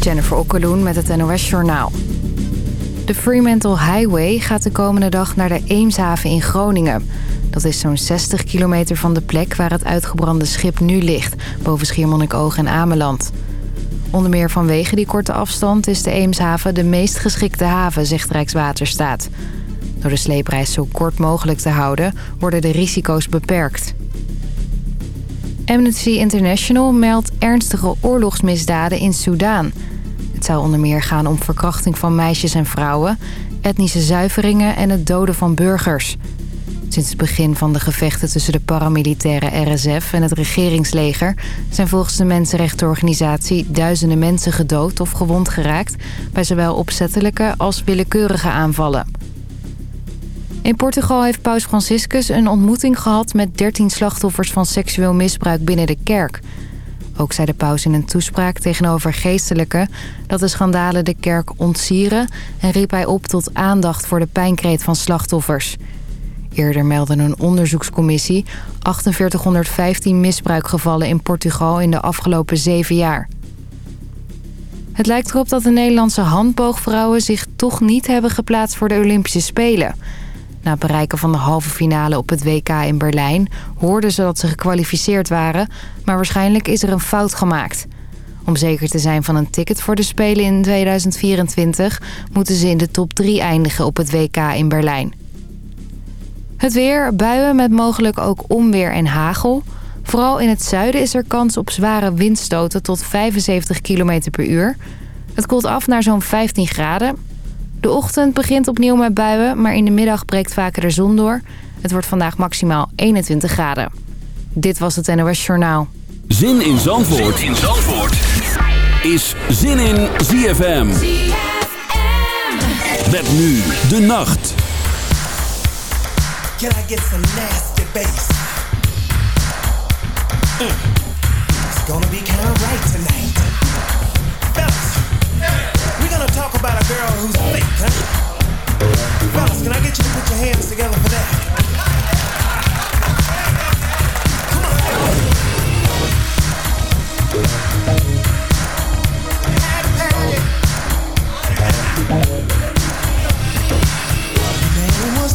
Jennifer Okkeloen met het NOS Journaal. De Fremantle Highway gaat de komende dag naar de Eemshaven in Groningen. Dat is zo'n 60 kilometer van de plek waar het uitgebrande schip nu ligt... boven Schiermonnikoog en Ameland. Onder meer vanwege die korte afstand is de Eemshaven de meest geschikte haven, zegt Rijkswaterstaat. Door de sleepreis zo kort mogelijk te houden, worden de risico's beperkt. Amnesty International meldt ernstige oorlogsmisdaden in Soedan. Het zou onder meer gaan om verkrachting van meisjes en vrouwen... etnische zuiveringen en het doden van burgers. Sinds het begin van de gevechten tussen de paramilitaire RSF en het regeringsleger... zijn volgens de mensenrechtenorganisatie duizenden mensen gedood of gewond geraakt... bij zowel opzettelijke als willekeurige aanvallen. In Portugal heeft paus Franciscus een ontmoeting gehad met 13 slachtoffers van seksueel misbruik binnen de kerk. Ook zei de paus in een toespraak tegenover geestelijken dat de schandalen de kerk ontsieren en riep hij op tot aandacht voor de pijnkreet van slachtoffers. Eerder meldde een onderzoekscommissie 4815 misbruikgevallen in Portugal in de afgelopen zeven jaar. Het lijkt erop dat de Nederlandse handboogvrouwen zich toch niet hebben geplaatst voor de Olympische Spelen. Na het bereiken van de halve finale op het WK in Berlijn hoorden ze dat ze gekwalificeerd waren, maar waarschijnlijk is er een fout gemaakt. Om zeker te zijn van een ticket voor de Spelen in 2024 moeten ze in de top 3 eindigen op het WK in Berlijn. Het weer, buien met mogelijk ook onweer en hagel. Vooral in het zuiden is er kans op zware windstoten tot 75 km per uur. Het koelt af naar zo'n 15 graden. De ochtend begint opnieuw met buien, maar in de middag breekt vaker de zon door. Het wordt vandaag maximaal 21 graden. Dit was het NOS Journaal. Zin in Zandvoort, zin in Zandvoort. is Zin in ZFM. Met nu de nacht. Can I get some nasty bass? Mm. It's gonna be kind of right tonight. Fellas, we're gonna talk about a girl who's fake, huh? Fellas, can I get you to put your hands together for that? Come on. Man was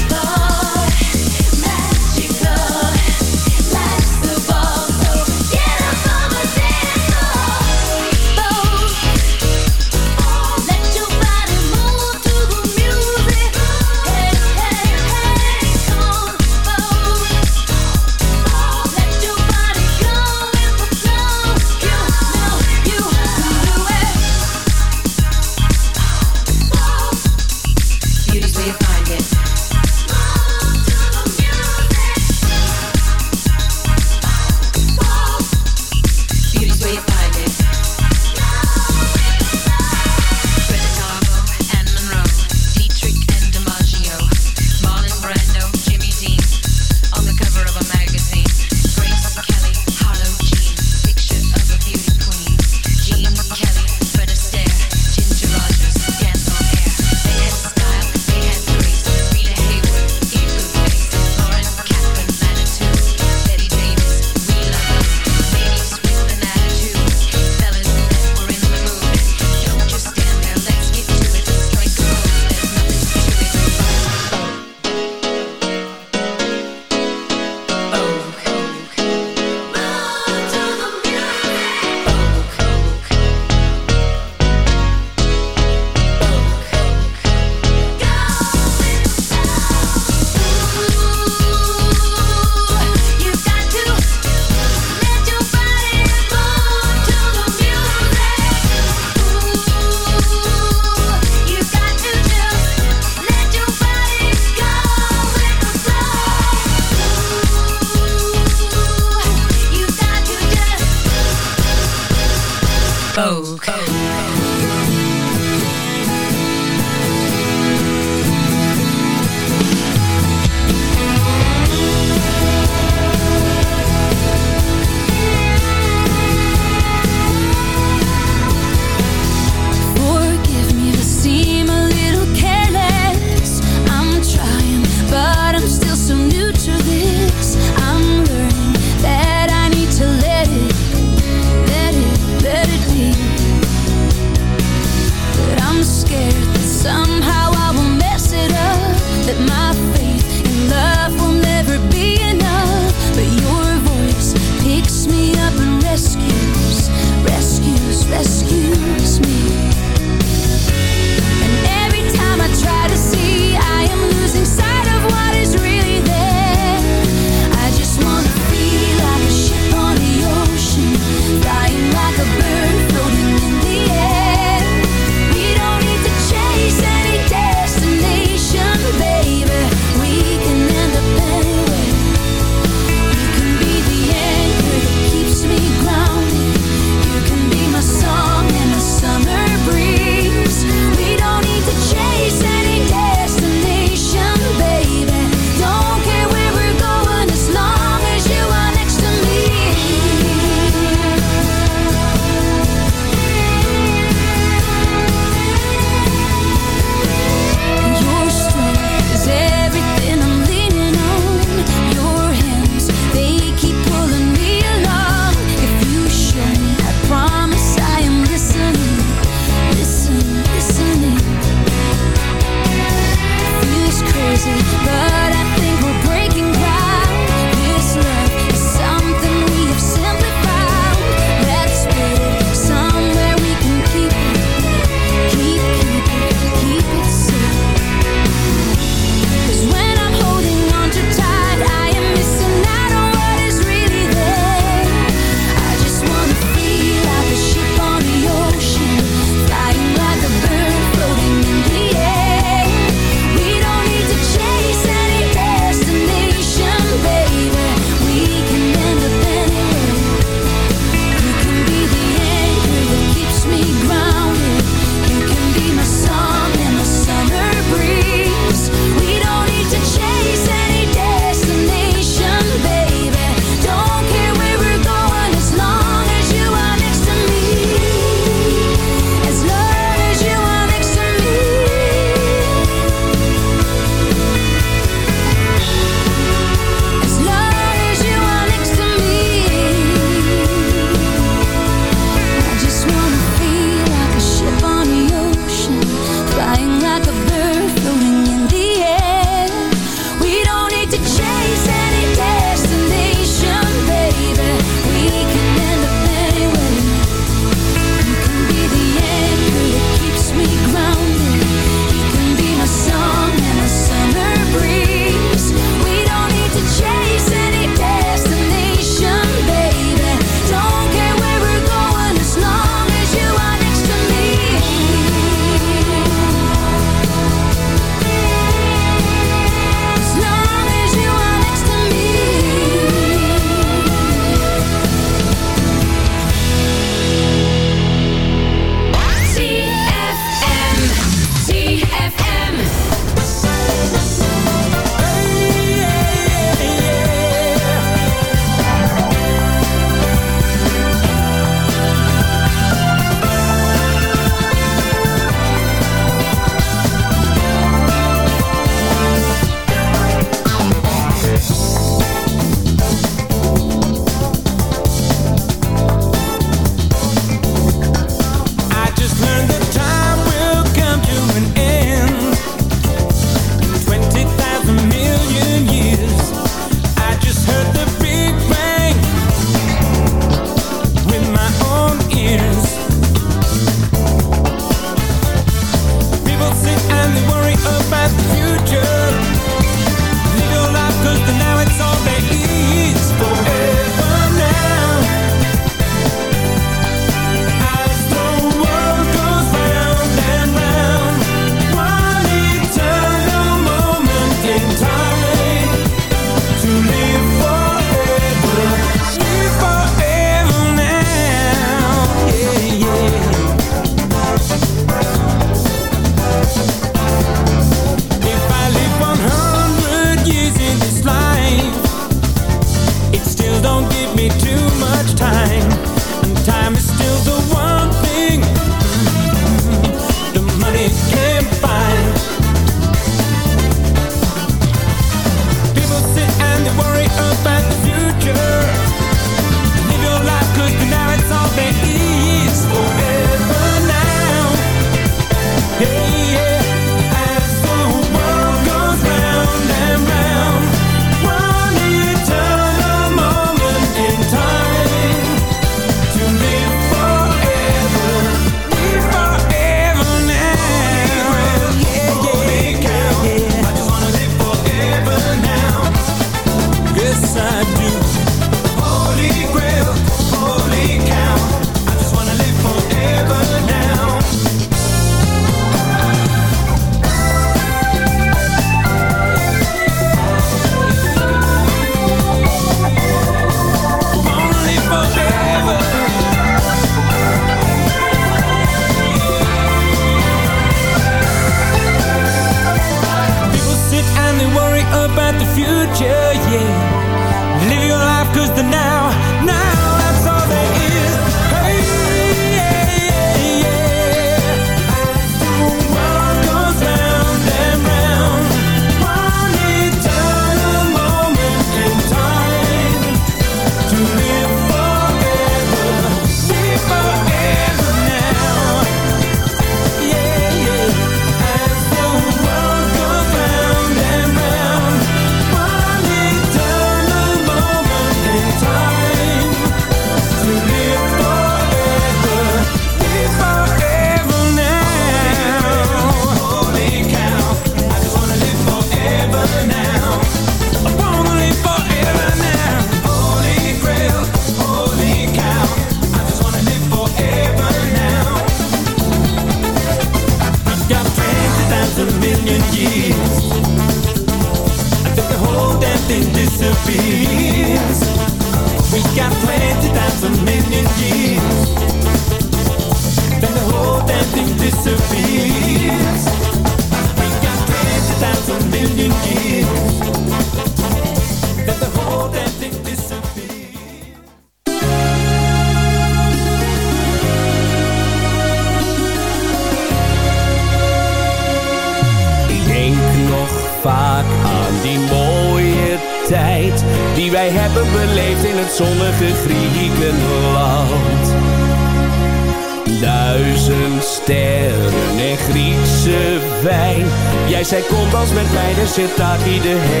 zit daar niet iedereen.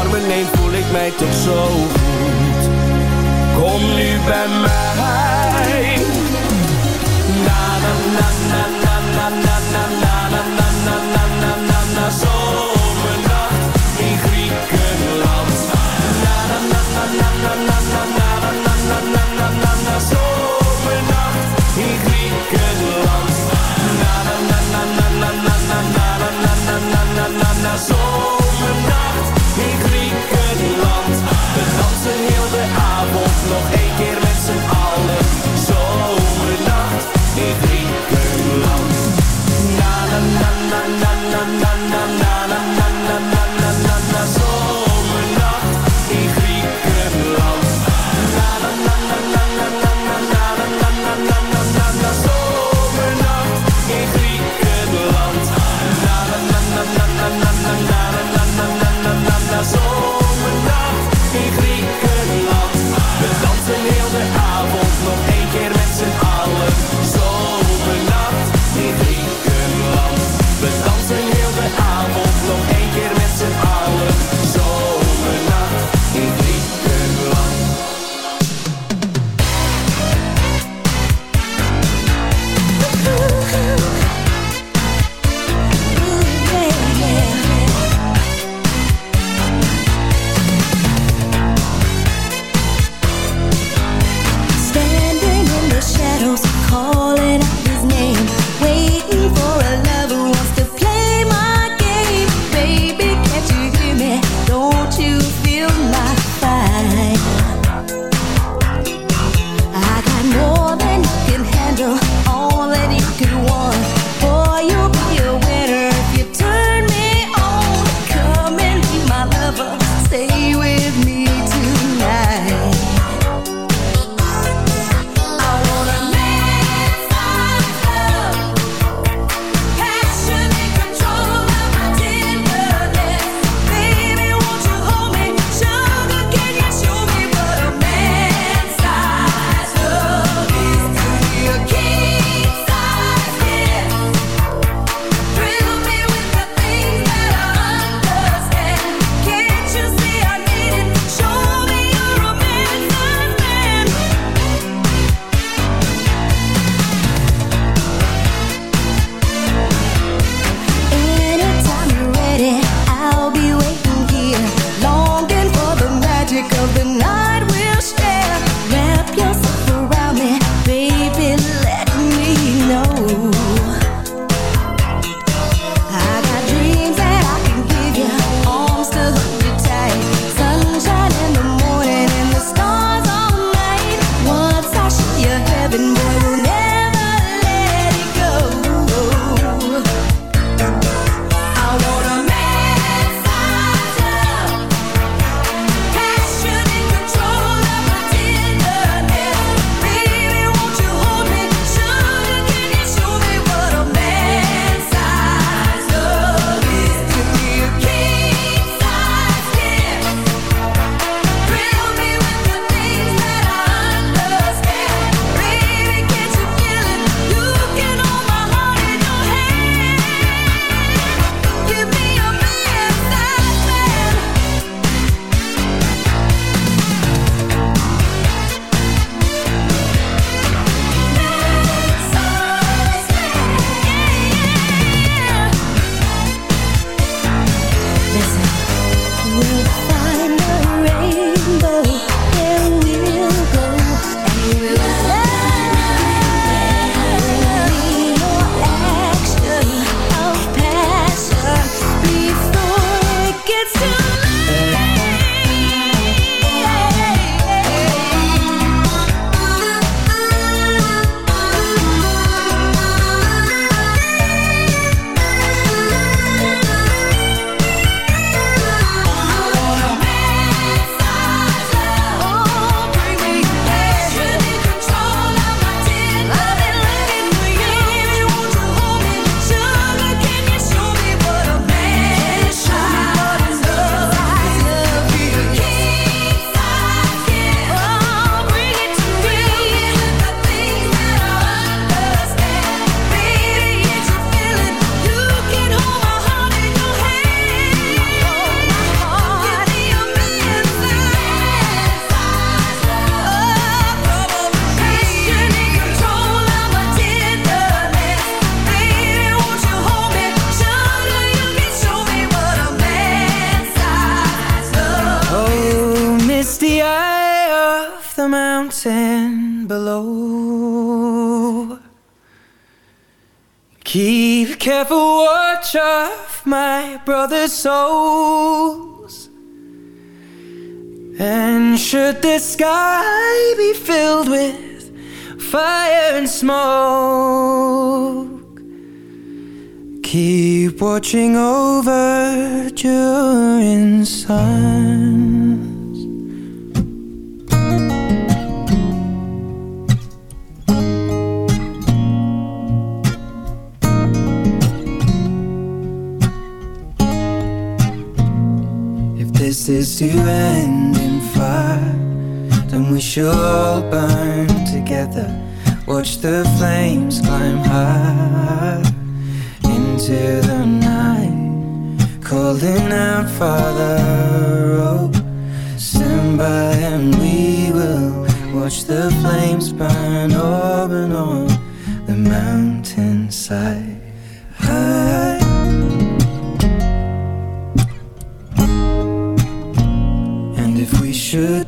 armen neem, voel ik mij toch zo goed. Kom nu bij mij. Na na na na na na na na na na na na na na na na na na na Na na na na na na smoke, keep watching over Durin's sons. If this is to end in fire, then we should all burn together. Watch the flames climb high into the night, calling out, Father, oh, stand by and we will watch the flames burn up and on the mountainside. High. And if we should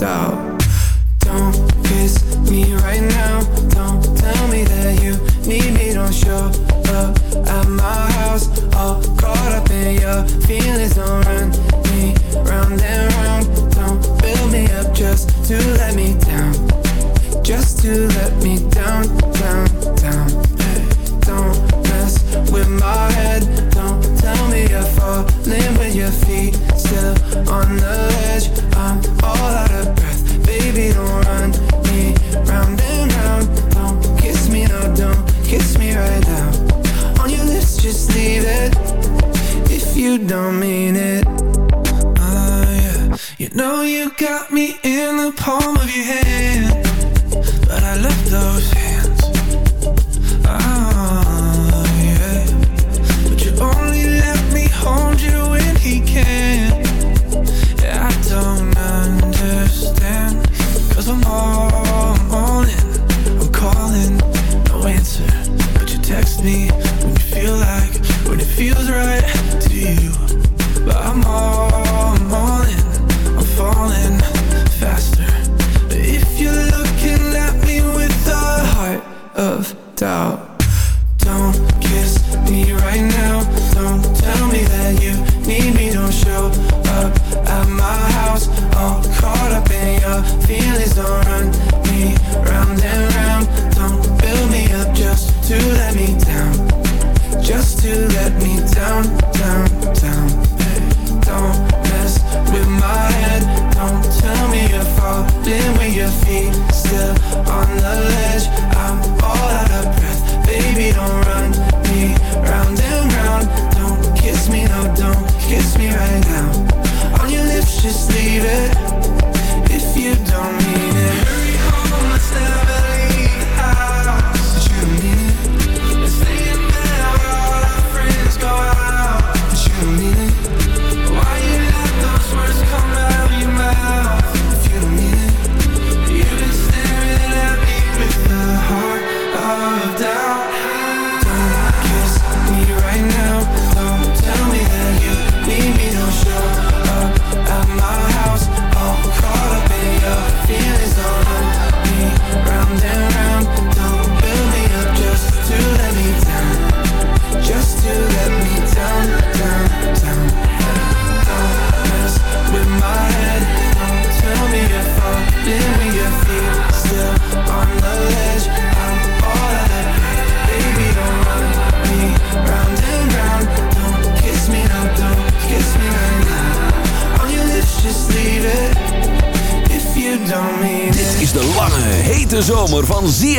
doubt, me right now. On your lips, just leave it.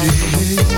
Je.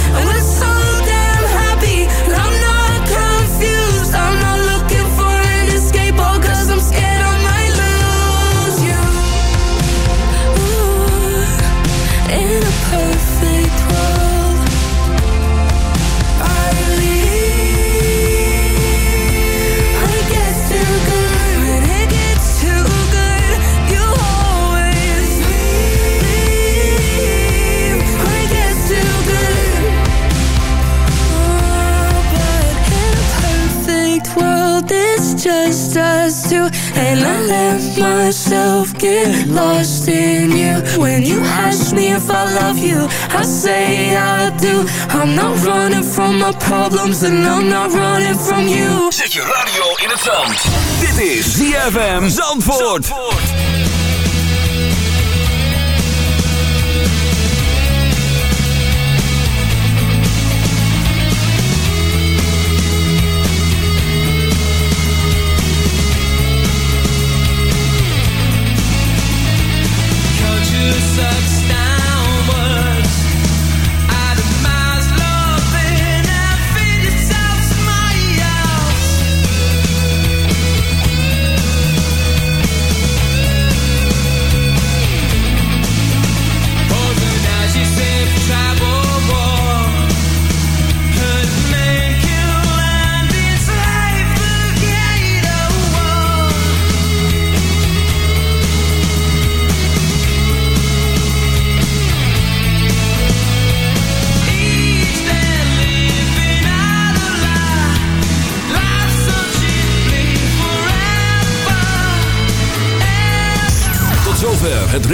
Get lost in you. When you ask me if I love you, I say I do. I'm not running from my problems, and I'm not running from you. Zet je radio in het zand. Dit is ZFM Zandvoort. Culture